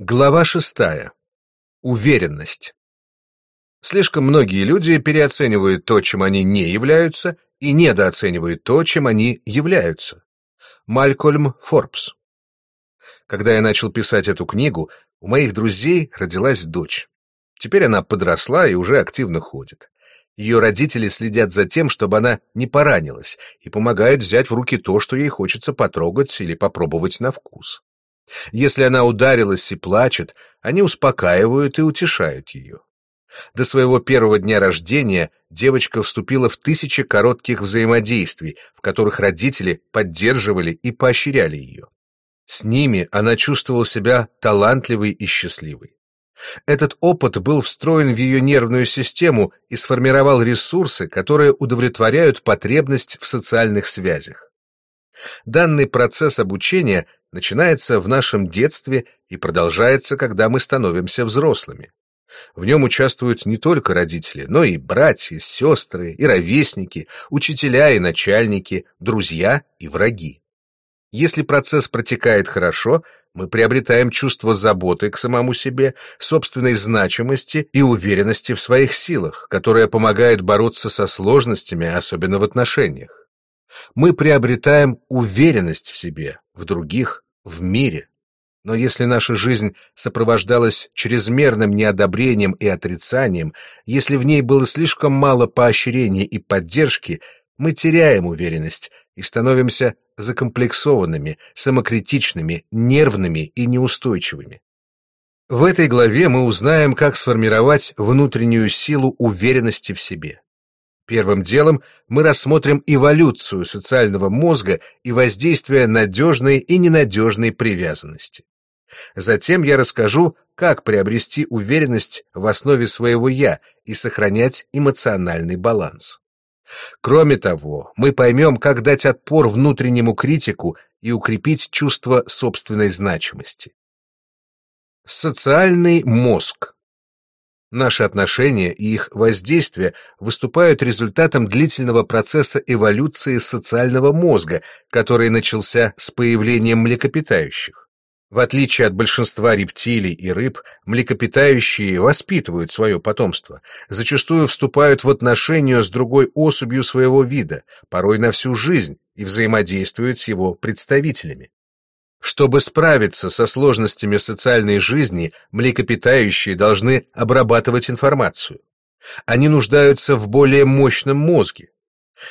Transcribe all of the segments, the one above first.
Глава шестая. Уверенность. Слишком многие люди переоценивают то, чем они не являются, и недооценивают то, чем они являются. Малькольм Форбс. Когда я начал писать эту книгу, у моих друзей родилась дочь. Теперь она подросла и уже активно ходит. Ее родители следят за тем, чтобы она не поранилась, и помогают взять в руки то, что ей хочется потрогать или попробовать на вкус. Если она ударилась и плачет, они успокаивают и утешают ее. До своего первого дня рождения девочка вступила в тысячи коротких взаимодействий, в которых родители поддерживали и поощряли ее. С ними она чувствовала себя талантливой и счастливой. Этот опыт был встроен в ее нервную систему и сформировал ресурсы, которые удовлетворяют потребность в социальных связях. Данный процесс обучения начинается в нашем детстве и продолжается, когда мы становимся взрослыми. В нем участвуют не только родители, но и братья, сестры, и ровесники, учителя и начальники, друзья и враги. Если процесс протекает хорошо, мы приобретаем чувство заботы к самому себе, собственной значимости и уверенности в своих силах, которая помогает бороться со сложностями, особенно в отношениях мы приобретаем уверенность в себе, в других, в мире. Но если наша жизнь сопровождалась чрезмерным неодобрением и отрицанием, если в ней было слишком мало поощрения и поддержки, мы теряем уверенность и становимся закомплексованными, самокритичными, нервными и неустойчивыми. В этой главе мы узнаем, как сформировать внутреннюю силу уверенности в себе. Первым делом мы рассмотрим эволюцию социального мозга и воздействие надежной и ненадежной привязанности. Затем я расскажу, как приобрести уверенность в основе своего «я» и сохранять эмоциональный баланс. Кроме того, мы поймем, как дать отпор внутреннему критику и укрепить чувство собственной значимости. Социальный мозг Наши отношения и их воздействие выступают результатом длительного процесса эволюции социального мозга, который начался с появлением млекопитающих. В отличие от большинства рептилий и рыб, млекопитающие воспитывают свое потомство, зачастую вступают в отношения с другой особью своего вида, порой на всю жизнь, и взаимодействуют с его представителями. Чтобы справиться со сложностями социальной жизни, млекопитающие должны обрабатывать информацию. Они нуждаются в более мощном мозге.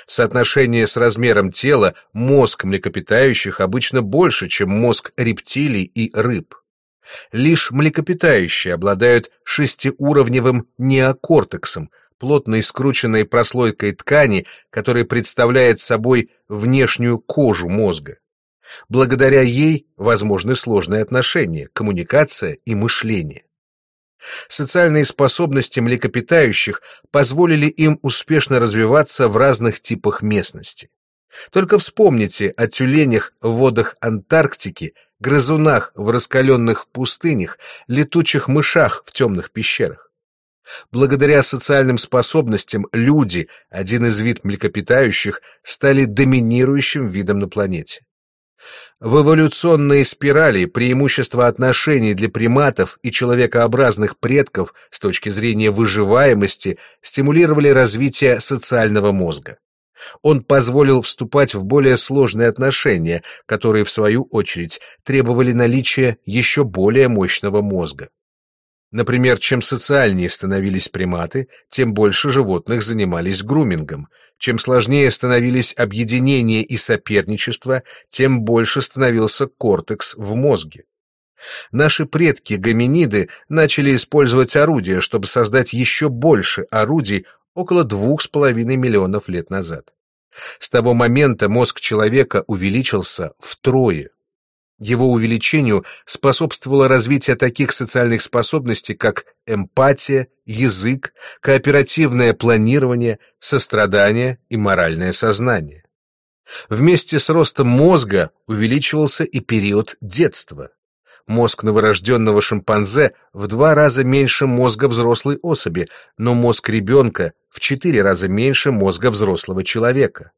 В соотношении с размером тела мозг млекопитающих обычно больше, чем мозг рептилий и рыб. Лишь млекопитающие обладают шестиуровневым неокортексом, плотной скрученной прослойкой ткани, которая представляет собой внешнюю кожу мозга. Благодаря ей возможны сложные отношения, коммуникация и мышление. Социальные способности млекопитающих позволили им успешно развиваться в разных типах местности. Только вспомните о тюленях в водах Антарктики, грызунах в раскаленных пустынях, летучих мышах в темных пещерах. Благодаря социальным способностям люди, один из вид млекопитающих, стали доминирующим видом на планете. В эволюционной спирали преимущества отношений для приматов и человекообразных предков с точки зрения выживаемости стимулировали развитие социального мозга. Он позволил вступать в более сложные отношения, которые, в свою очередь, требовали наличия еще более мощного мозга. Например, чем социальнее становились приматы, тем больше животных занимались грумингом. Чем сложнее становились объединение и соперничество, тем больше становился кортекс в мозге. Наши предки гоминиды начали использовать орудия, чтобы создать еще больше орудий около двух с половиной миллионов лет назад. С того момента мозг человека увеличился втрое. Его увеличению способствовало развитие таких социальных способностей, как эмпатия, язык, кооперативное планирование, сострадание и моральное сознание. Вместе с ростом мозга увеличивался и период детства. Мозг новорожденного шимпанзе в два раза меньше мозга взрослой особи, но мозг ребенка в четыре раза меньше мозга взрослого человека.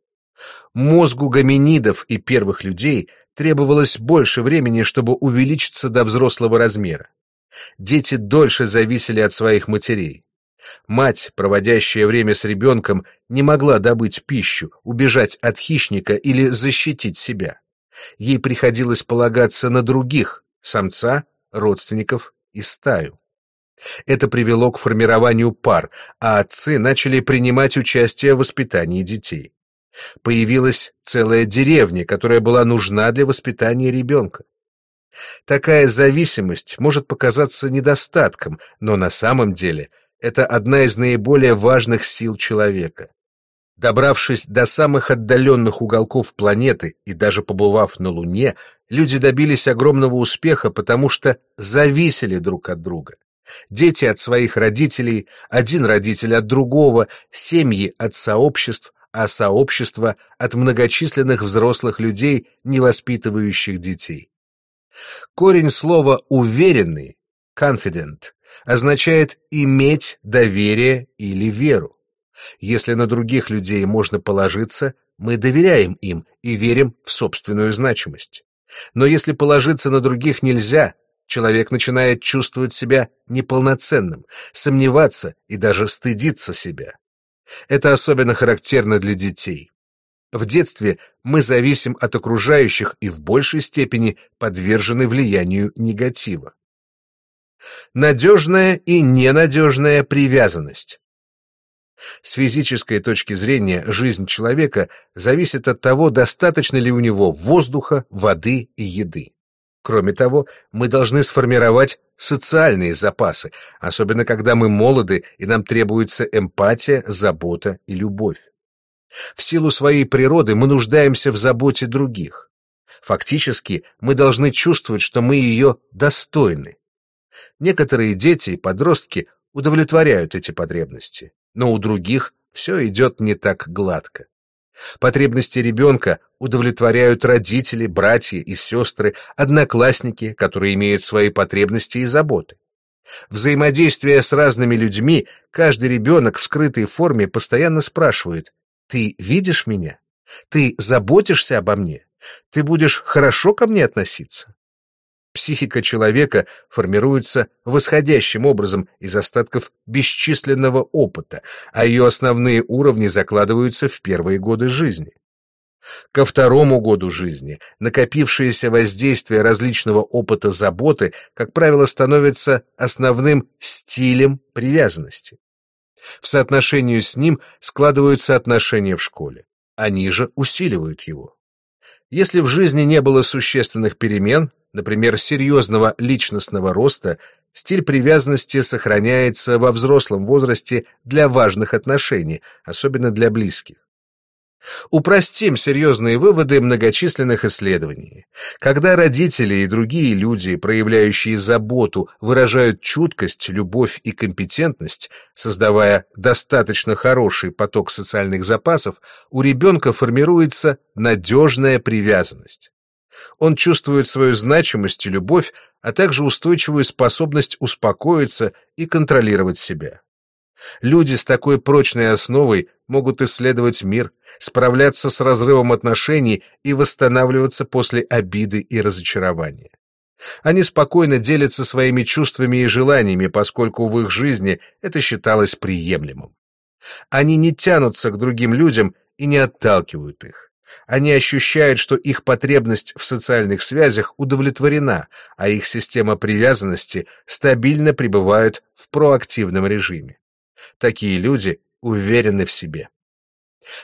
Мозгу гоминидов и первых людей требовалось больше времени, чтобы увеличиться до взрослого размера. Дети дольше зависели от своих матерей. Мать, проводящая время с ребенком, не могла добыть пищу, убежать от хищника или защитить себя. Ей приходилось полагаться на других, самца, родственников и стаю. Это привело к формированию пар, а отцы начали принимать участие в воспитании детей. Появилась целая деревня, которая была нужна для воспитания ребенка. Такая зависимость может показаться недостатком, но на самом деле это одна из наиболее важных сил человека. Добравшись до самых отдаленных уголков планеты и даже побывав на Луне, люди добились огромного успеха, потому что зависели друг от друга. Дети от своих родителей, один родитель от другого, семьи от сообществ, а сообщество от многочисленных взрослых людей, не воспитывающих детей. Корень слова «уверенный» — confident означает иметь доверие или веру. Если на других людей можно положиться, мы доверяем им и верим в собственную значимость. Но если положиться на других нельзя, человек начинает чувствовать себя неполноценным, сомневаться и даже стыдиться себя. Это особенно характерно для детей. В детстве мы зависим от окружающих и в большей степени подвержены влиянию негатива. Надежная и ненадежная привязанность. С физической точки зрения жизнь человека зависит от того, достаточно ли у него воздуха, воды и еды. Кроме того, мы должны сформировать социальные запасы, особенно когда мы молоды и нам требуется эмпатия, забота и любовь. В силу своей природы мы нуждаемся в заботе других. Фактически, мы должны чувствовать, что мы ее достойны. Некоторые дети и подростки удовлетворяют эти потребности, но у других все идет не так гладко. Потребности ребенка удовлетворяют родители, братья и сестры, одноклассники, которые имеют свои потребности и заботы. Взаимодействие с разными людьми, каждый ребенок в скрытой форме постоянно спрашивает «Ты видишь меня? Ты заботишься обо мне? Ты будешь хорошо ко мне относиться?» Психика человека формируется восходящим образом из остатков бесчисленного опыта, а ее основные уровни закладываются в первые годы жизни. Ко второму году жизни накопившееся воздействие различного опыта заботы, как правило, становится основным стилем привязанности. В соотношении с ним складываются отношения в школе. Они же усиливают его. Если в жизни не было существенных перемен, например, серьезного личностного роста, стиль привязанности сохраняется во взрослом возрасте для важных отношений, особенно для близких. Упростим серьезные выводы многочисленных исследований. Когда родители и другие люди, проявляющие заботу, выражают чуткость, любовь и компетентность, создавая достаточно хороший поток социальных запасов, у ребенка формируется надежная привязанность. Он чувствует свою значимость и любовь, а также устойчивую способность успокоиться и контролировать себя. Люди с такой прочной основой могут исследовать мир, справляться с разрывом отношений и восстанавливаться после обиды и разочарования. Они спокойно делятся своими чувствами и желаниями, поскольку в их жизни это считалось приемлемым. Они не тянутся к другим людям и не отталкивают их. Они ощущают, что их потребность в социальных связях удовлетворена, а их система привязанности стабильно пребывает в проактивном режиме. Такие люди уверены в себе.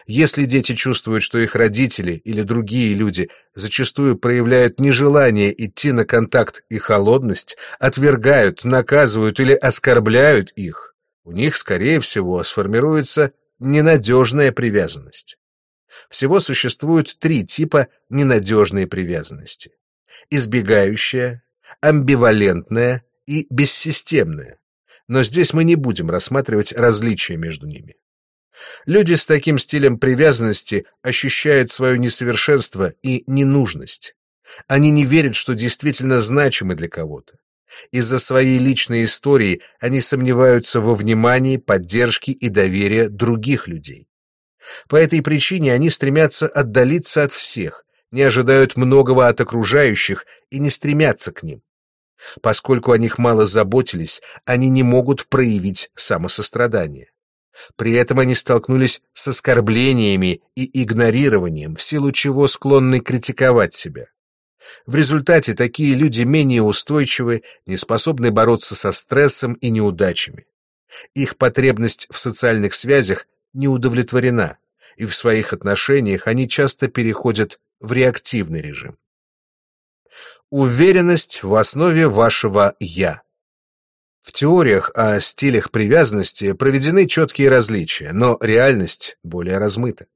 Если дети чувствуют, что их родители или другие люди зачастую проявляют нежелание идти на контакт и холодность, отвергают, наказывают или оскорбляют их, у них, скорее всего, сформируется ненадежная привязанность. Всего существует три типа ненадежной привязанности. Избегающая, амбивалентная и бессистемная. Но здесь мы не будем рассматривать различия между ними. Люди с таким стилем привязанности ощущают свое несовершенство и ненужность. Они не верят, что действительно значимы для кого-то. Из-за своей личной истории они сомневаются во внимании, поддержке и доверии других людей. По этой причине они стремятся отдалиться от всех, не ожидают многого от окружающих и не стремятся к ним. Поскольку о них мало заботились, они не могут проявить самосострадание. При этом они столкнулись с оскорблениями и игнорированием, в силу чего склонны критиковать себя. В результате такие люди менее устойчивы, не способны бороться со стрессом и неудачами. Их потребность в социальных связях не удовлетворена, и в своих отношениях они часто переходят в реактивный режим. Уверенность в основе вашего «я». В теориях о стилях привязанности проведены четкие различия, но реальность более размыта.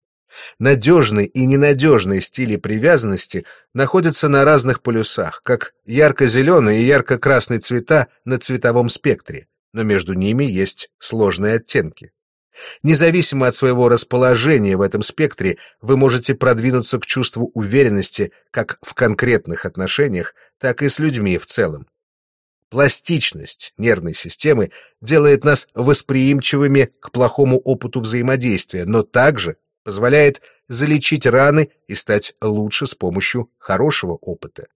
Надежные и ненадежные стили привязанности находятся на разных полюсах, как ярко-зеленый и ярко-красный цвета на цветовом спектре, но между ними есть сложные оттенки. Независимо от своего расположения в этом спектре, вы можете продвинуться к чувству уверенности как в конкретных отношениях, так и с людьми в целом. Пластичность нервной системы делает нас восприимчивыми к плохому опыту взаимодействия, но также позволяет залечить раны и стать лучше с помощью хорошего опыта.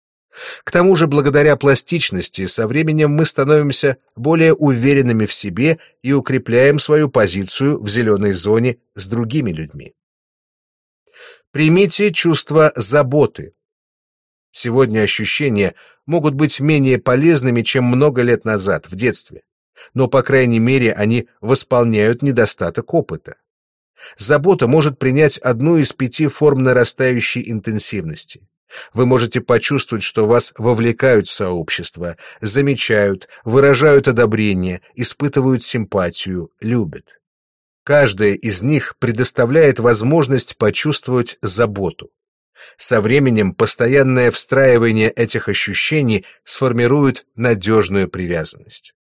К тому же, благодаря пластичности, со временем мы становимся более уверенными в себе и укрепляем свою позицию в зеленой зоне с другими людьми. Примите чувство заботы. Сегодня ощущения могут быть менее полезными, чем много лет назад, в детстве. Но, по крайней мере, они восполняют недостаток опыта. Забота может принять одну из пяти форм нарастающей интенсивности. Вы можете почувствовать, что вас вовлекают в сообщество, замечают, выражают одобрение, испытывают симпатию, любят. Каждая из них предоставляет возможность почувствовать заботу. Со временем постоянное встраивание этих ощущений сформирует надежную привязанность.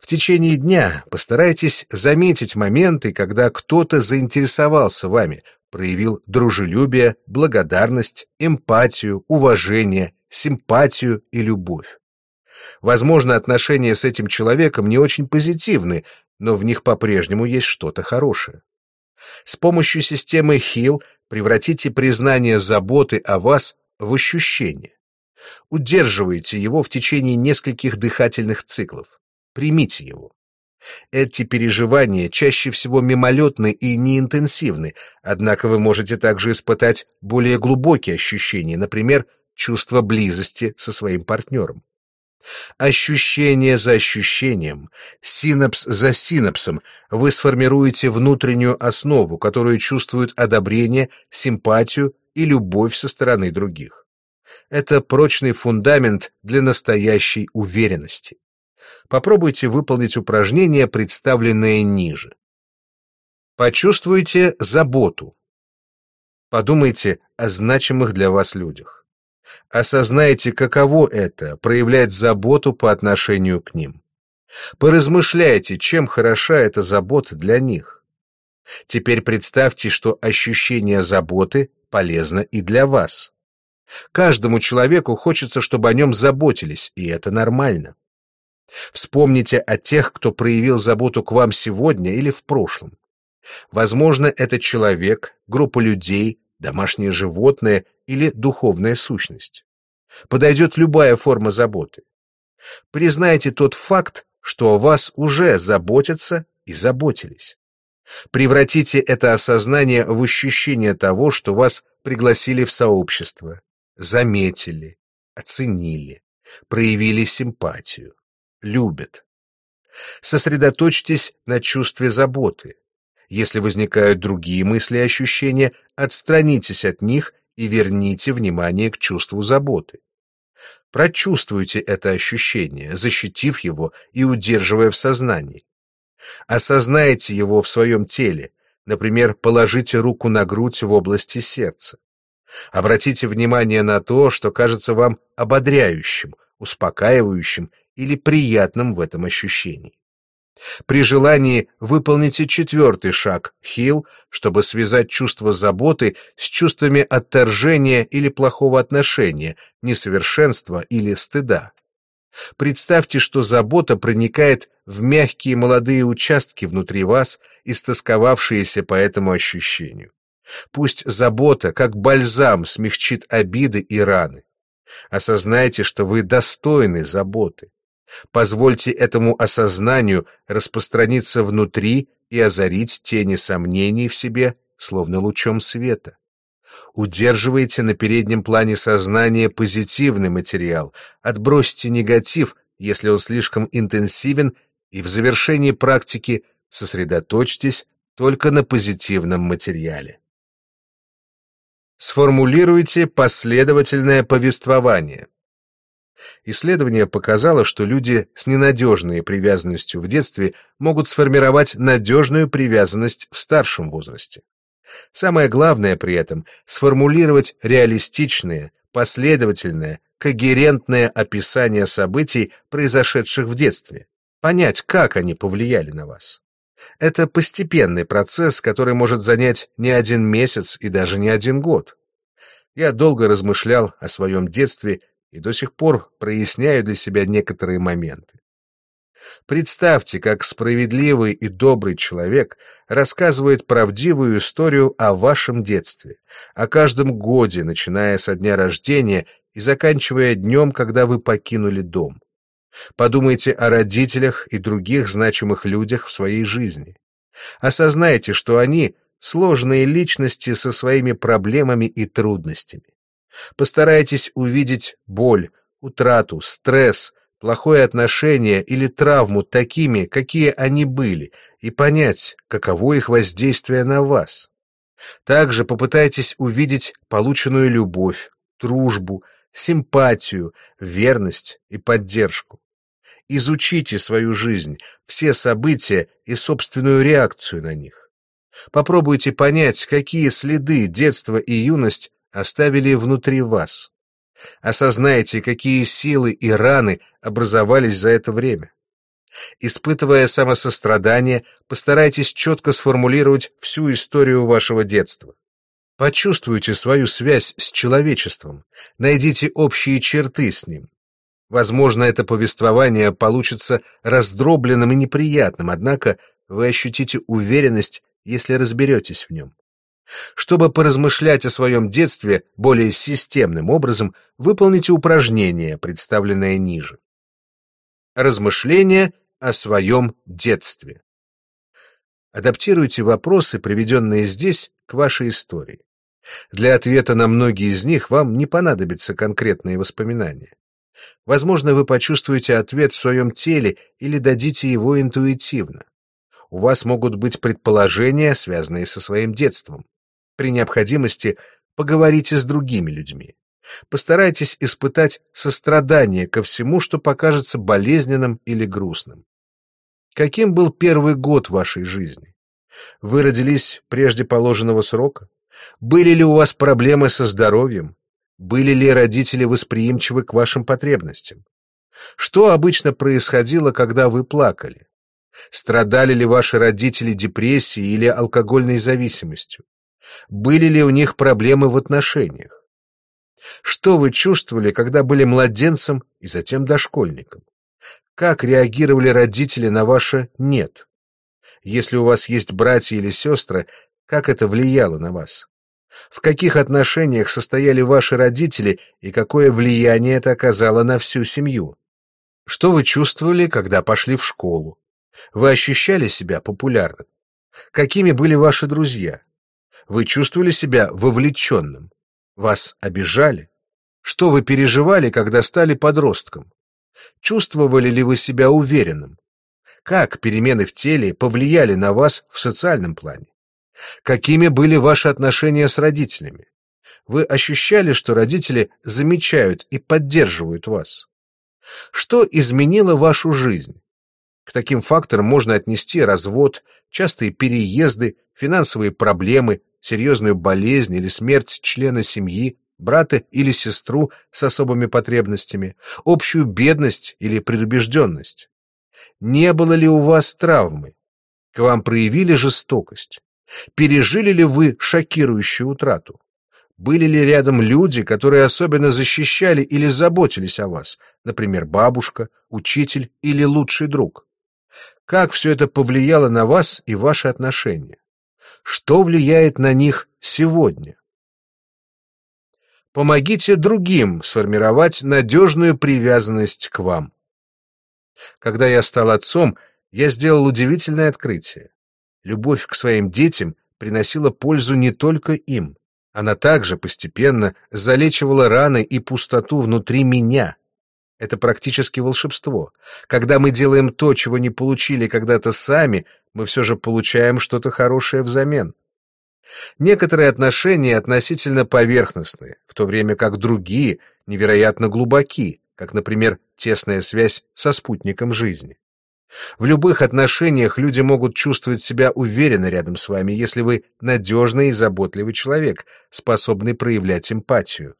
В течение дня постарайтесь заметить моменты, когда кто-то заинтересовался вами, проявил дружелюбие, благодарность, эмпатию, уважение, симпатию и любовь. Возможно, отношения с этим человеком не очень позитивны, но в них по-прежнему есть что-то хорошее. С помощью системы HEAL Превратите признание заботы о вас в ощущение. Удерживайте его в течение нескольких дыхательных циклов. Примите его. Эти переживания чаще всего мимолетны и неинтенсивны, однако вы можете также испытать более глубокие ощущения, например, чувство близости со своим партнером. Ощущение за ощущением, синапс за синапсом вы сформируете внутреннюю основу, которую чувствуют одобрение, симпатию и любовь со стороны других. Это прочный фундамент для настоящей уверенности. Попробуйте выполнить упражнение, представленное ниже. Почувствуйте заботу. Подумайте о значимых для вас людях. Осознайте, каково это — проявлять заботу по отношению к ним. Поразмышляйте, чем хороша эта забота для них. Теперь представьте, что ощущение заботы полезно и для вас. Каждому человеку хочется, чтобы о нем заботились, и это нормально. Вспомните о тех, кто проявил заботу к вам сегодня или в прошлом. Возможно, это человек, группа людей, домашнее животное или духовная сущность. Подойдет любая форма заботы. Признайте тот факт, что о вас уже заботятся и заботились. Превратите это осознание в ощущение того, что вас пригласили в сообщество, заметили, оценили, проявили симпатию, любят. Сосредоточьтесь на чувстве заботы. Если возникают другие мысли и ощущения, отстранитесь от них и верните внимание к чувству заботы. Прочувствуйте это ощущение, защитив его и удерживая в сознании. Осознайте его в своем теле, например, положите руку на грудь в области сердца. Обратите внимание на то, что кажется вам ободряющим, успокаивающим или приятным в этом ощущении. При желании выполните четвертый шаг хил, чтобы связать чувство заботы с чувствами отторжения или плохого отношения, несовершенства или стыда. Представьте, что забота проникает в мягкие молодые участки внутри вас, истосковавшиеся по этому ощущению. Пусть забота, как бальзам, смягчит обиды и раны. Осознайте, что вы достойны заботы. Позвольте этому осознанию распространиться внутри и озарить тени сомнений в себе, словно лучом света. Удерживайте на переднем плане сознания позитивный материал, отбросьте негатив, если он слишком интенсивен, и в завершении практики сосредоточьтесь только на позитивном материале. Сформулируйте последовательное повествование. Исследование показало, что люди с ненадежной привязанностью в детстве могут сформировать надежную привязанность в старшем возрасте. Самое главное при этом — сформулировать реалистичное, последовательное, когерентное описание событий, произошедших в детстве, понять, как они повлияли на вас. Это постепенный процесс, который может занять не один месяц и даже не один год. Я долго размышлял о своем детстве и до сих пор проясняю для себя некоторые моменты. Представьте, как справедливый и добрый человек рассказывает правдивую историю о вашем детстве, о каждом годе, начиная со дня рождения и заканчивая днем, когда вы покинули дом. Подумайте о родителях и других значимых людях в своей жизни. Осознайте, что они — сложные личности со своими проблемами и трудностями. Постарайтесь увидеть боль, утрату, стресс, плохое отношение или травму такими, какие они были, и понять, каково их воздействие на вас. Также попытайтесь увидеть полученную любовь, дружбу, симпатию, верность и поддержку. Изучите свою жизнь, все события и собственную реакцию на них. Попробуйте понять, какие следы детство и юность оставили внутри вас. Осознайте, какие силы и раны образовались за это время. Испытывая самосострадание, постарайтесь четко сформулировать всю историю вашего детства. Почувствуйте свою связь с человечеством, найдите общие черты с ним. Возможно, это повествование получится раздробленным и неприятным, однако вы ощутите уверенность, если разберетесь в нем. Чтобы поразмышлять о своем детстве более системным образом, выполните упражнение, представленное ниже. Размышления о своем детстве. Адаптируйте вопросы, приведенные здесь, к вашей истории. Для ответа на многие из них вам не понадобятся конкретные воспоминания. Возможно, вы почувствуете ответ в своем теле или дадите его интуитивно. У вас могут быть предположения, связанные со своим детством. При необходимости поговорите с другими людьми. Постарайтесь испытать сострадание ко всему, что покажется болезненным или грустным. Каким был первый год вашей жизни? Вы родились прежде положенного срока? Были ли у вас проблемы со здоровьем? Были ли родители восприимчивы к вашим потребностям? Что обычно происходило, когда вы плакали? Страдали ли ваши родители депрессией или алкогольной зависимостью? Были ли у них проблемы в отношениях? Что вы чувствовали, когда были младенцем и затем дошкольником? Как реагировали родители на ваше «нет»? Если у вас есть братья или сестры, как это влияло на вас? В каких отношениях состояли ваши родители и какое влияние это оказало на всю семью? Что вы чувствовали, когда пошли в школу? Вы ощущали себя популярным? Какими были ваши друзья? Вы чувствовали себя вовлеченным? Вас обижали? Что вы переживали, когда стали подростком? Чувствовали ли вы себя уверенным? Как перемены в теле повлияли на вас в социальном плане? Какими были ваши отношения с родителями? Вы ощущали, что родители замечают и поддерживают вас? Что изменило вашу жизнь? К таким факторам можно отнести развод, частые переезды, финансовые проблемы, серьезную болезнь или смерть члена семьи, брата или сестру с особыми потребностями, общую бедность или предубежденность. Не было ли у вас травмы? К вам проявили жестокость? Пережили ли вы шокирующую утрату? Были ли рядом люди, которые особенно защищали или заботились о вас, например, бабушка, учитель или лучший друг? Как все это повлияло на вас и ваши отношения? Что влияет на них сегодня? Помогите другим сформировать надежную привязанность к вам. Когда я стал отцом, я сделал удивительное открытие. Любовь к своим детям приносила пользу не только им. Она также постепенно залечивала раны и пустоту внутри меня. Это практически волшебство. Когда мы делаем то, чего не получили когда-то сами, мы все же получаем что-то хорошее взамен. Некоторые отношения относительно поверхностные, в то время как другие невероятно глубоки, как, например, тесная связь со спутником жизни. В любых отношениях люди могут чувствовать себя уверенно рядом с вами, если вы надежный и заботливый человек, способный проявлять эмпатию.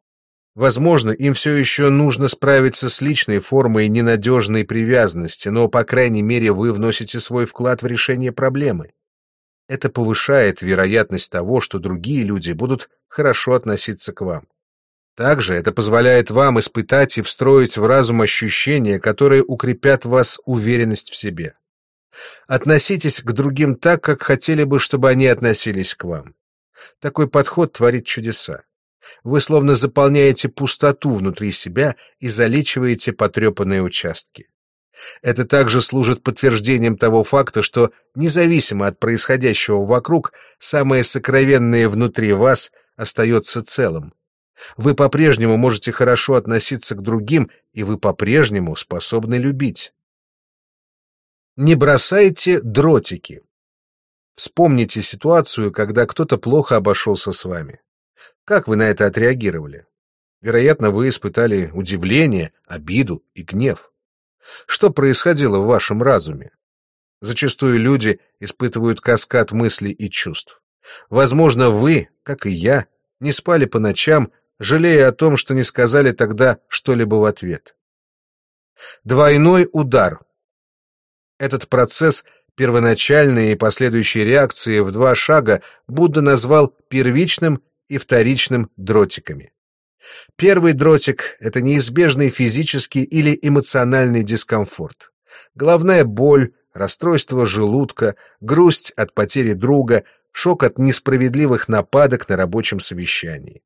Возможно, им все еще нужно справиться с личной формой ненадежной привязанности, но, по крайней мере, вы вносите свой вклад в решение проблемы. Это повышает вероятность того, что другие люди будут хорошо относиться к вам. Также это позволяет вам испытать и встроить в разум ощущения, которые укрепят вас уверенность в себе. Относитесь к другим так, как хотели бы, чтобы они относились к вам. Такой подход творит чудеса. Вы словно заполняете пустоту внутри себя и залечиваете потрепанные участки. Это также служит подтверждением того факта, что, независимо от происходящего вокруг, самое сокровенное внутри вас остается целым. Вы по-прежнему можете хорошо относиться к другим, и вы по-прежнему способны любить. Не бросайте дротики. Вспомните ситуацию, когда кто-то плохо обошелся с вами. Как вы на это отреагировали? Вероятно, вы испытали удивление, обиду и гнев. Что происходило в вашем разуме? Зачастую люди испытывают каскад мыслей и чувств. Возможно, вы, как и я, не спали по ночам, жалея о том, что не сказали тогда что-либо в ответ. Двойной удар. Этот процесс первоначальные и последующие реакции в два шага Будда назвал первичным и вторичным дротиками. Первый дротик — это неизбежный физический или эмоциональный дискомфорт. Головная боль, расстройство желудка, грусть от потери друга, шок от несправедливых нападок на рабочем совещании.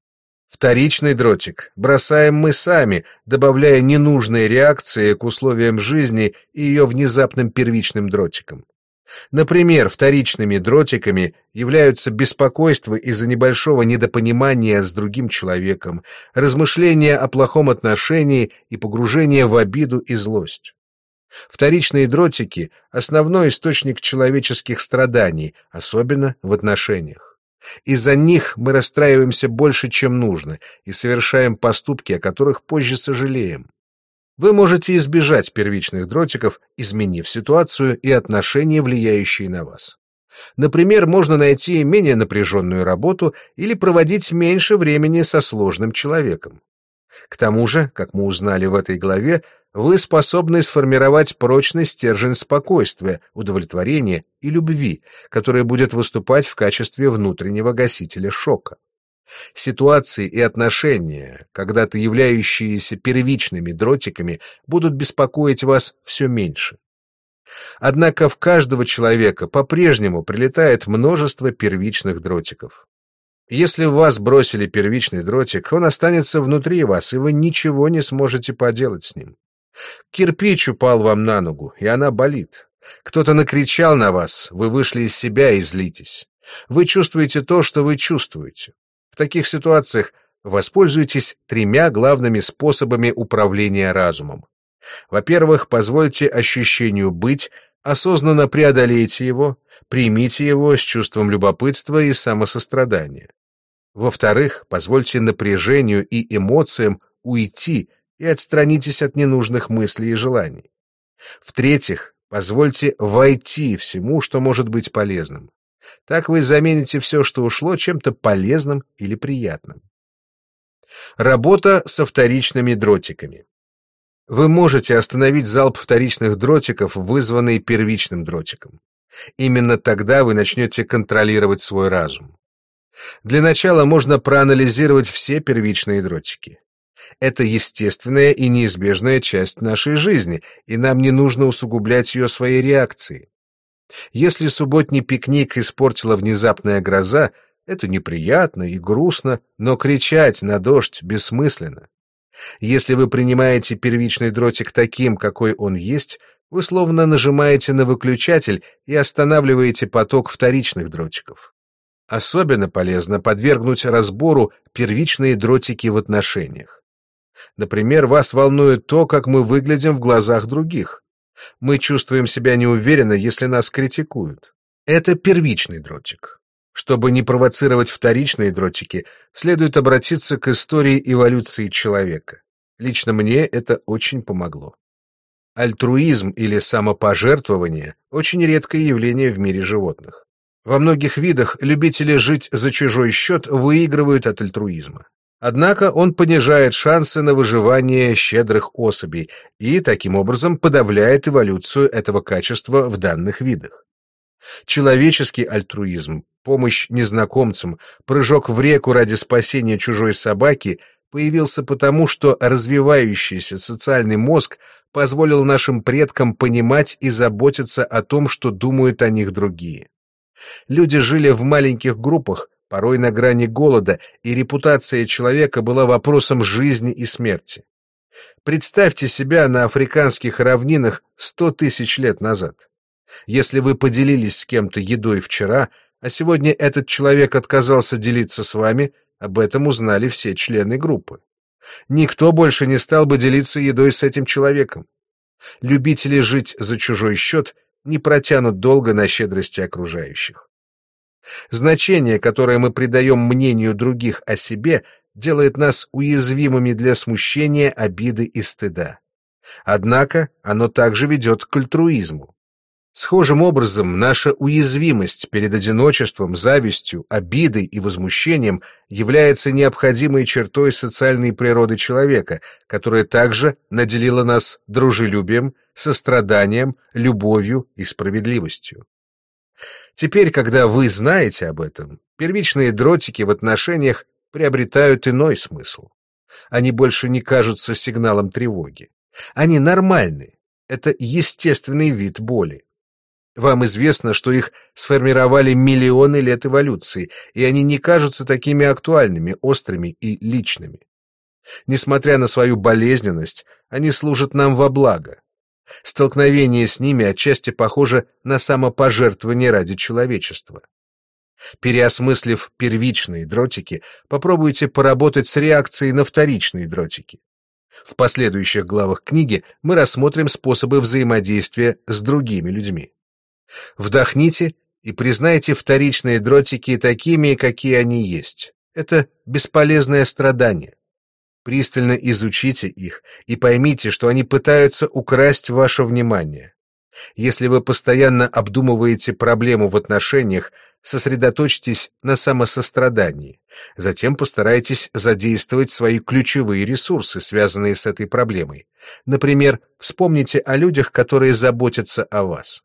Вторичный дротик бросаем мы сами, добавляя ненужные реакции к условиям жизни и ее внезапным первичным дротикам. Например, вторичными дротиками являются беспокойство из-за небольшого недопонимания с другим человеком, размышления о плохом отношении и погружение в обиду и злость. Вторичные дротики — основной источник человеческих страданий, особенно в отношениях. Из-за них мы расстраиваемся больше, чем нужно, и совершаем поступки, о которых позже сожалеем. Вы можете избежать первичных дротиков, изменив ситуацию и отношения, влияющие на вас. Например, можно найти менее напряженную работу или проводить меньше времени со сложным человеком. К тому же, как мы узнали в этой главе, вы способны сформировать прочный стержень спокойствия, удовлетворения и любви, который будет выступать в качестве внутреннего гасителя шока. Ситуации и отношения, когда-то являющиеся первичными дротиками, будут беспокоить вас все меньше. Однако в каждого человека по-прежнему прилетает множество первичных дротиков. Если в вас бросили первичный дротик, он останется внутри вас, и вы ничего не сможете поделать с ним. Кирпич упал вам на ногу, и она болит. Кто-то накричал на вас, вы вышли из себя и злитесь. Вы чувствуете то, что вы чувствуете. В таких ситуациях воспользуйтесь тремя главными способами управления разумом. Во-первых, позвольте ощущению быть, осознанно преодолейте его, примите его с чувством любопытства и самосострадания. Во-вторых, позвольте напряжению и эмоциям уйти и отстранитесь от ненужных мыслей и желаний. В-третьих, позвольте войти всему, что может быть полезным. Так вы замените все, что ушло, чем-то полезным или приятным. Работа со вторичными дротиками. Вы можете остановить залп вторичных дротиков, вызванный первичным дротиком. Именно тогда вы начнете контролировать свой разум. Для начала можно проанализировать все первичные дротики. Это естественная и неизбежная часть нашей жизни, и нам не нужно усугублять ее своей реакцией. Если субботний пикник испортила внезапная гроза, Это неприятно и грустно, но кричать на дождь бессмысленно. Если вы принимаете первичный дротик таким, какой он есть, вы словно нажимаете на выключатель и останавливаете поток вторичных дротиков. Особенно полезно подвергнуть разбору первичные дротики в отношениях. Например, вас волнует то, как мы выглядим в глазах других. Мы чувствуем себя неуверенно, если нас критикуют. Это первичный дротик. Чтобы не провоцировать вторичные дротики, следует обратиться к истории эволюции человека. Лично мне это очень помогло. Альтруизм или самопожертвование – очень редкое явление в мире животных. Во многих видах любители жить за чужой счет выигрывают от альтруизма. Однако он понижает шансы на выживание щедрых особей и, таким образом, подавляет эволюцию этого качества в данных видах. Человеческий альтруизм, помощь незнакомцам, прыжок в реку ради спасения чужой собаки появился потому, что развивающийся социальный мозг позволил нашим предкам понимать и заботиться о том, что думают о них другие. Люди жили в маленьких группах, порой на грани голода, и репутация человека была вопросом жизни и смерти. Представьте себя на африканских равнинах сто тысяч лет назад. Если вы поделились с кем-то едой вчера, а сегодня этот человек отказался делиться с вами, об этом узнали все члены группы. Никто больше не стал бы делиться едой с этим человеком. Любители жить за чужой счет не протянут долго на щедрости окружающих. Значение, которое мы придаем мнению других о себе, делает нас уязвимыми для смущения, обиды и стыда. Однако оно также ведет к альтруизму. Схожим образом, наша уязвимость перед одиночеством, завистью, обидой и возмущением является необходимой чертой социальной природы человека, которая также наделила нас дружелюбием, состраданием, любовью и справедливостью. Теперь, когда вы знаете об этом, первичные дротики в отношениях приобретают иной смысл. Они больше не кажутся сигналом тревоги. Они нормальны. Это естественный вид боли. Вам известно, что их сформировали миллионы лет эволюции, и они не кажутся такими актуальными, острыми и личными. Несмотря на свою болезненность, они служат нам во благо. Столкновение с ними отчасти похоже на самопожертвование ради человечества. Переосмыслив первичные дротики, попробуйте поработать с реакцией на вторичные дротики. В последующих главах книги мы рассмотрим способы взаимодействия с другими людьми. Вдохните и признайте вторичные дротики такими, какие они есть. Это бесполезное страдание. Пристально изучите их и поймите, что они пытаются украсть ваше внимание. Если вы постоянно обдумываете проблему в отношениях, сосредоточьтесь на самосострадании. Затем постарайтесь задействовать свои ключевые ресурсы, связанные с этой проблемой. Например, вспомните о людях, которые заботятся о вас.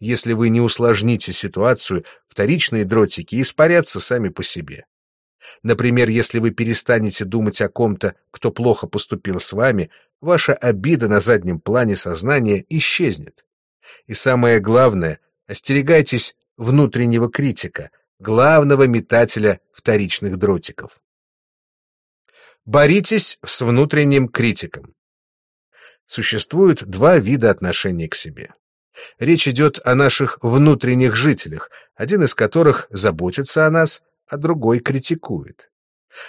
Если вы не усложните ситуацию, вторичные дротики испарятся сами по себе. Например, если вы перестанете думать о ком-то, кто плохо поступил с вами, ваша обида на заднем плане сознания исчезнет. И самое главное, остерегайтесь внутреннего критика, главного метателя вторичных дротиков. Боритесь с внутренним критиком. Существует два вида отношений к себе. Речь идет о наших внутренних жителях, один из которых заботится о нас, а другой критикует.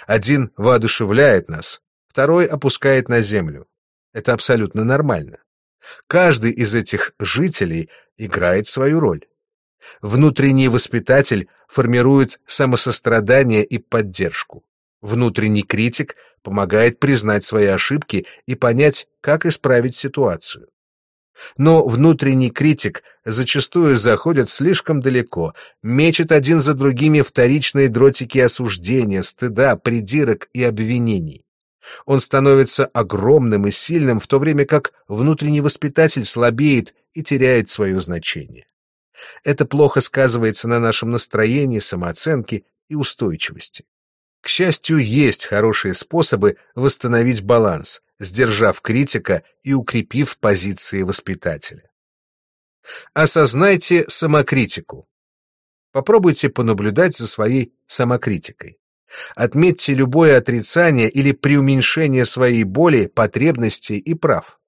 Один воодушевляет нас, второй опускает на землю. Это абсолютно нормально. Каждый из этих жителей играет свою роль. Внутренний воспитатель формирует самосострадание и поддержку. Внутренний критик помогает признать свои ошибки и понять, как исправить ситуацию. Но внутренний критик зачастую заходит слишком далеко, мечет один за другими вторичные дротики осуждения, стыда, придирок и обвинений. Он становится огромным и сильным, в то время как внутренний воспитатель слабеет и теряет свое значение. Это плохо сказывается на нашем настроении, самооценке и устойчивости. К счастью, есть хорошие способы восстановить баланс, сдержав критика и укрепив позиции воспитателя. Осознайте самокритику. Попробуйте понаблюдать за своей самокритикой. Отметьте любое отрицание или преуменьшение своей боли, потребностей и прав.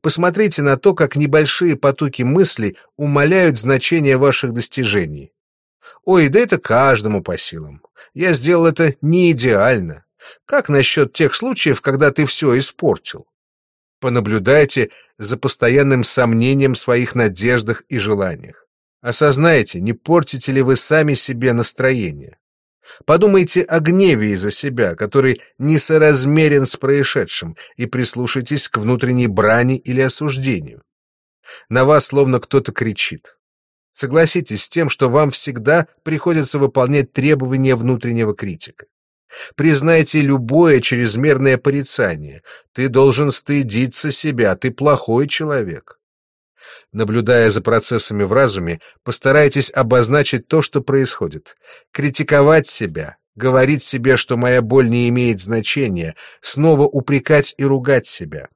Посмотрите на то, как небольшие потоки мыслей умаляют значение ваших достижений. Ой, да это каждому по силам. Я сделал это не идеально. Как насчет тех случаев, когда ты все испортил? Понаблюдайте за постоянным сомнением в своих надеждах и желаниях. Осознайте, не портите ли вы сами себе настроение. Подумайте о гневе из-за себя, который несоразмерен с происшедшим, и прислушайтесь к внутренней брани или осуждению. На вас словно кто-то кричит. Согласитесь с тем, что вам всегда приходится выполнять требования внутреннего критика. Признайте любое чрезмерное порицание. Ты должен стыдиться себя, ты плохой человек. Наблюдая за процессами в разуме, постарайтесь обозначить то, что происходит. Критиковать себя, говорить себе, что моя боль не имеет значения, снова упрекать и ругать себя.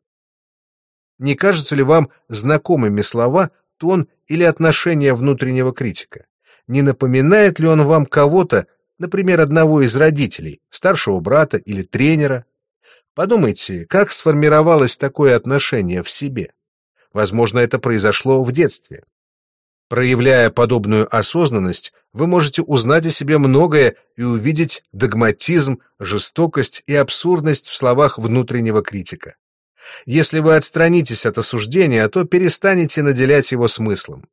Не кажутся ли вам знакомыми слова, тон или отношение внутреннего критика? Не напоминает ли он вам кого-то, например, одного из родителей, старшего брата или тренера? Подумайте, как сформировалось такое отношение в себе? Возможно, это произошло в детстве. Проявляя подобную осознанность, вы можете узнать о себе многое и увидеть догматизм, жестокость и абсурдность в словах внутреннего критика. Если вы отстранитесь от осуждения, то перестанете наделять его смыслом.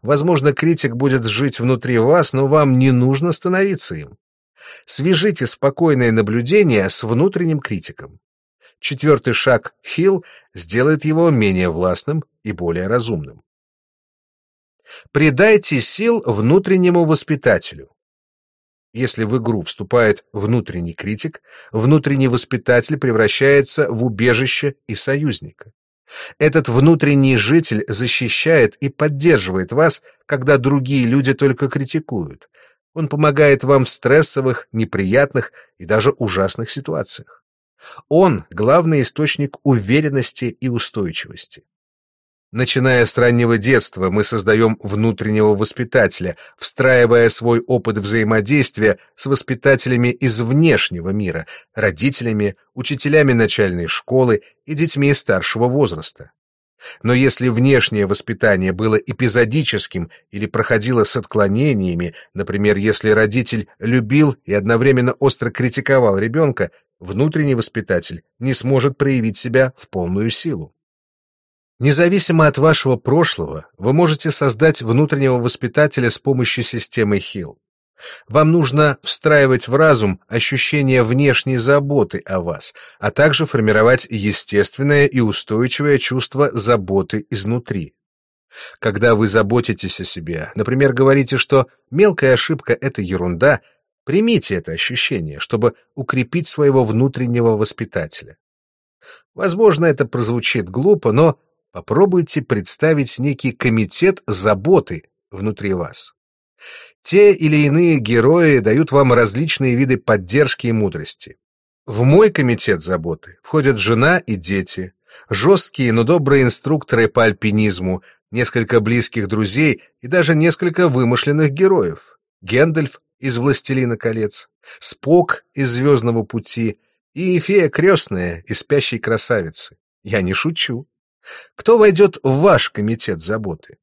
Возможно, критик будет жить внутри вас, но вам не нужно становиться им. Свяжите спокойное наблюдение с внутренним критиком. Четвертый шаг Хилл сделает его менее властным и более разумным. Придайте сил внутреннему воспитателю. Если в игру вступает внутренний критик, внутренний воспитатель превращается в убежище и союзника. Этот внутренний житель защищает и поддерживает вас, когда другие люди только критикуют. Он помогает вам в стрессовых, неприятных и даже ужасных ситуациях. Он — главный источник уверенности и устойчивости. Начиная с раннего детства мы создаем внутреннего воспитателя, встраивая свой опыт взаимодействия с воспитателями из внешнего мира, родителями, учителями начальной школы и детьми старшего возраста. Но если внешнее воспитание было эпизодическим или проходило с отклонениями, например, если родитель любил и одновременно остро критиковал ребенка, внутренний воспитатель не сможет проявить себя в полную силу. Независимо от вашего прошлого, вы можете создать внутреннего воспитателя с помощью системы Хилл. Вам нужно встраивать в разум ощущение внешней заботы о вас, а также формировать естественное и устойчивое чувство заботы изнутри. Когда вы заботитесь о себе, например, говорите, что мелкая ошибка — это ерунда, примите это ощущение, чтобы укрепить своего внутреннего воспитателя. Возможно, это прозвучит глупо, но попробуйте представить некий комитет заботы внутри вас. Те или иные герои дают вам различные виды поддержки и мудрости. В мой комитет заботы входят жена и дети, жесткие, но добрые инструкторы по альпинизму, несколько близких друзей и даже несколько вымышленных героев. Гендальф из «Властелина колец», Спок из «Звездного пути» и фея крестная из «Спящей красавицы». Я не шучу. Кто войдет в ваш комитет заботы?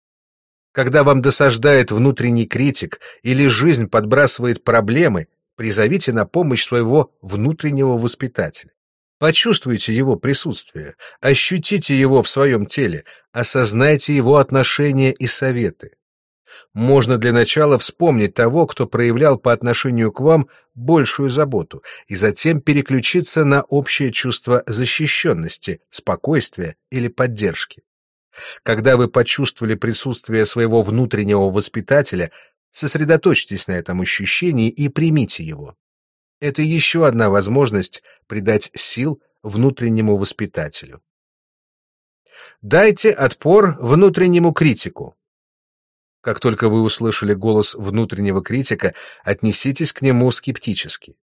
Когда вам досаждает внутренний критик или жизнь подбрасывает проблемы, призовите на помощь своего внутреннего воспитателя. Почувствуйте его присутствие, ощутите его в своем теле, осознайте его отношения и советы. Можно для начала вспомнить того, кто проявлял по отношению к вам большую заботу, и затем переключиться на общее чувство защищенности, спокойствия или поддержки. Когда вы почувствовали присутствие своего внутреннего воспитателя, сосредоточьтесь на этом ощущении и примите его. Это еще одна возможность придать сил внутреннему воспитателю. Дайте отпор внутреннему критику. Как только вы услышали голос внутреннего критика, отнеситесь к нему скептически.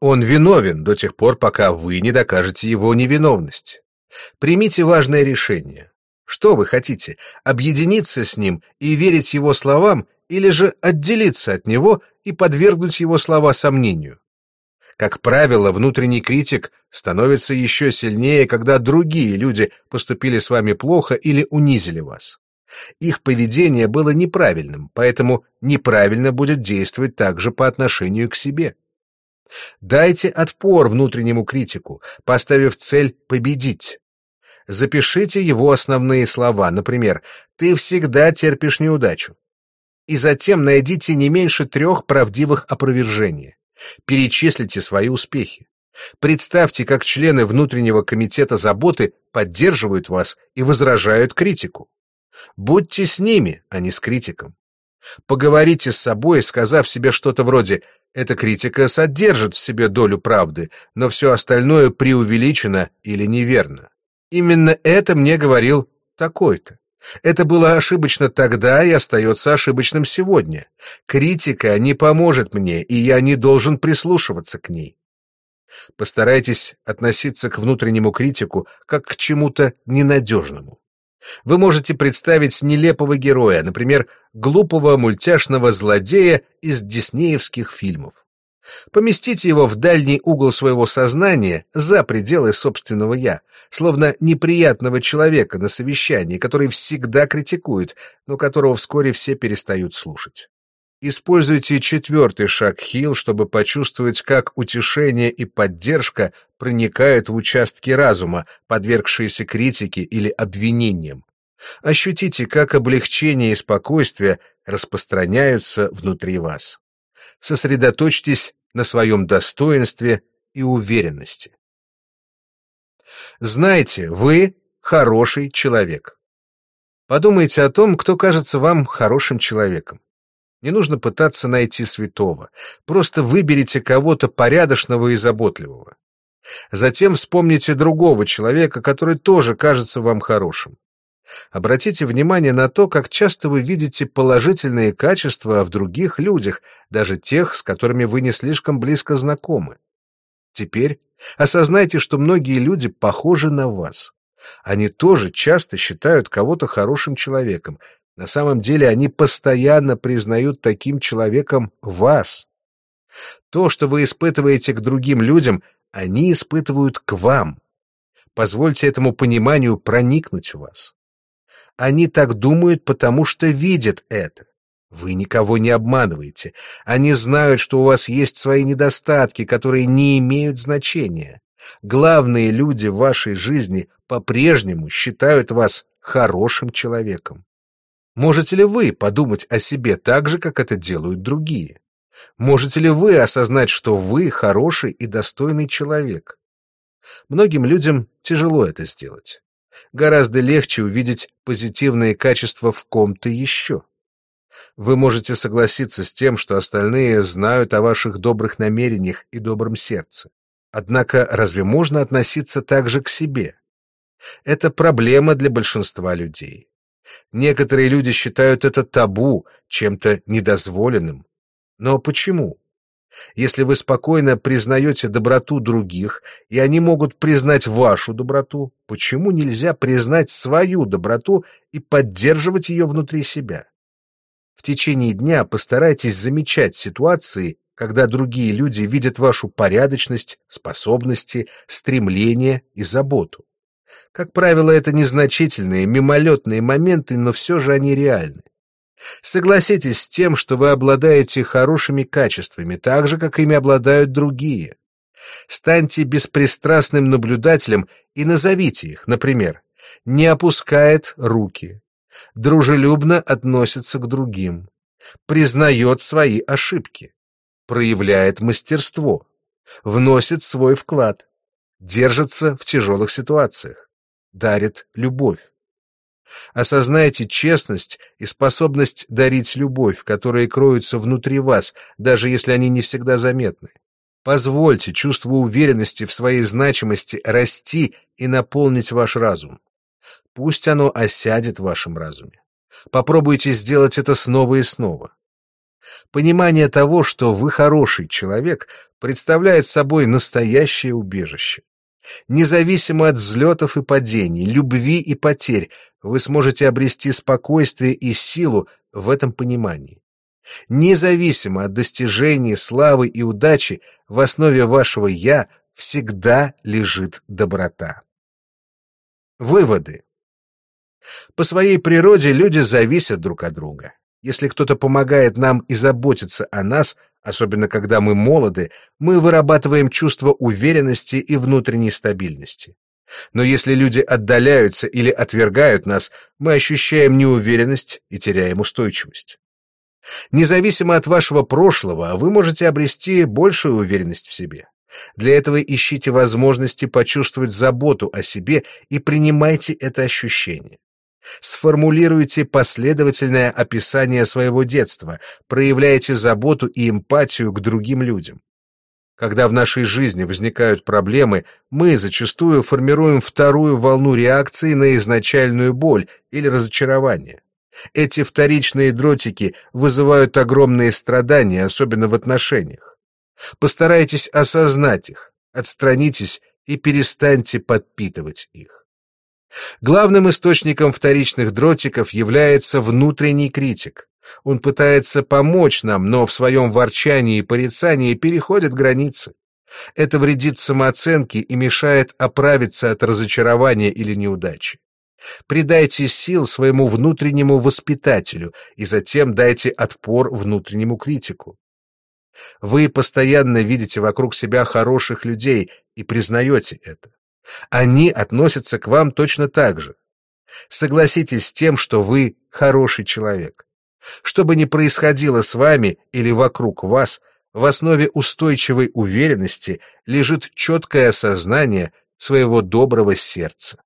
Он виновен до тех пор, пока вы не докажете его невиновность. Примите важное решение. Что вы хотите, объединиться с ним и верить его словам или же отделиться от него и подвергнуть его слова сомнению. Как правило, внутренний критик становится еще сильнее, когда другие люди поступили с вами плохо или унизили вас. Их поведение было неправильным, поэтому неправильно будет действовать также по отношению к себе. Дайте отпор внутреннему критику, поставив цель победить. Запишите его основные слова, например, «ты всегда терпишь неудачу». И затем найдите не меньше трех правдивых опровержений. Перечислите свои успехи. Представьте, как члены внутреннего комитета заботы поддерживают вас и возражают критику. Будьте с ними, а не с критиком. Поговорите с собой, сказав себе что-то вроде «эта критика содержит в себе долю правды, но все остальное преувеличено или неверно». Именно это мне говорил такой-то. Это было ошибочно тогда и остается ошибочным сегодня. Критика не поможет мне, и я не должен прислушиваться к ней. Постарайтесь относиться к внутреннему критику как к чему-то ненадежному. Вы можете представить нелепого героя, например, глупого мультяшного злодея из диснеевских фильмов. Поместите его в дальний угол своего сознания, за пределы собственного «я», словно неприятного человека на совещании, который всегда критикует, но которого вскоре все перестают слушать. Используйте четвертый шаг Хилл, чтобы почувствовать, как утешение и поддержка проникают в участки разума, подвергшиеся критике или обвинениям. Ощутите, как облегчение и спокойствие распространяются внутри вас сосредоточьтесь на своем достоинстве и уверенности. Знайте, вы хороший человек. Подумайте о том, кто кажется вам хорошим человеком. Не нужно пытаться найти святого. Просто выберите кого-то порядочного и заботливого. Затем вспомните другого человека, который тоже кажется вам хорошим. Обратите внимание на то, как часто вы видите положительные качества в других людях, даже тех, с которыми вы не слишком близко знакомы. Теперь осознайте, что многие люди похожи на вас. Они тоже часто считают кого-то хорошим человеком. На самом деле они постоянно признают таким человеком вас. То, что вы испытываете к другим людям, они испытывают к вам. Позвольте этому пониманию проникнуть в вас. Они так думают, потому что видят это. Вы никого не обманываете. Они знают, что у вас есть свои недостатки, которые не имеют значения. Главные люди в вашей жизни по-прежнему считают вас хорошим человеком. Можете ли вы подумать о себе так же, как это делают другие? Можете ли вы осознать, что вы хороший и достойный человек? Многим людям тяжело это сделать гораздо легче увидеть позитивные качества в ком-то еще. Вы можете согласиться с тем, что остальные знают о ваших добрых намерениях и добром сердце. Однако разве можно относиться так же к себе? Это проблема для большинства людей. Некоторые люди считают это табу, чем-то недозволенным. Но почему? Если вы спокойно признаете доброту других, и они могут признать вашу доброту, почему нельзя признать свою доброту и поддерживать ее внутри себя? В течение дня постарайтесь замечать ситуации, когда другие люди видят вашу порядочность, способности, стремление и заботу. Как правило, это незначительные, мимолетные моменты, но все же они реальны. Согласитесь с тем, что вы обладаете хорошими качествами, так же, как ими обладают другие. Станьте беспристрастным наблюдателем и назовите их, например, не опускает руки, дружелюбно относится к другим, признает свои ошибки, проявляет мастерство, вносит свой вклад, держится в тяжелых ситуациях, дарит любовь. Осознайте честность и способность дарить любовь, которые кроются внутри вас, даже если они не всегда заметны. Позвольте чувству уверенности в своей значимости расти и наполнить ваш разум. Пусть оно осядет в вашем разуме. Попробуйте сделать это снова и снова. Понимание того, что вы хороший человек, представляет собой настоящее убежище. Независимо от взлетов и падений, любви и потерь, вы сможете обрести спокойствие и силу в этом понимании. Независимо от достижений, славы и удачи, в основе вашего «я» всегда лежит доброта. Выводы. По своей природе люди зависят друг от друга. Если кто-то помогает нам и заботится о нас, особенно когда мы молоды, мы вырабатываем чувство уверенности и внутренней стабильности. Но если люди отдаляются или отвергают нас, мы ощущаем неуверенность и теряем устойчивость. Независимо от вашего прошлого, вы можете обрести большую уверенность в себе. Для этого ищите возможности почувствовать заботу о себе и принимайте это ощущение. Сформулируйте последовательное описание своего детства, проявляйте заботу и эмпатию к другим людям. Когда в нашей жизни возникают проблемы, мы зачастую формируем вторую волну реакции на изначальную боль или разочарование. Эти вторичные дротики вызывают огромные страдания, особенно в отношениях. Постарайтесь осознать их, отстранитесь и перестаньте подпитывать их. Главным источником вторичных дротиков является внутренний критик. Он пытается помочь нам, но в своем ворчании и порицании переходит границы. Это вредит самооценке и мешает оправиться от разочарования или неудачи. Придайте сил своему внутреннему воспитателю и затем дайте отпор внутреннему критику. Вы постоянно видите вокруг себя хороших людей и признаете это. Они относятся к вам точно так же. Согласитесь с тем, что вы хороший человек. Что бы ни происходило с вами или вокруг вас, в основе устойчивой уверенности лежит четкое осознание своего доброго сердца.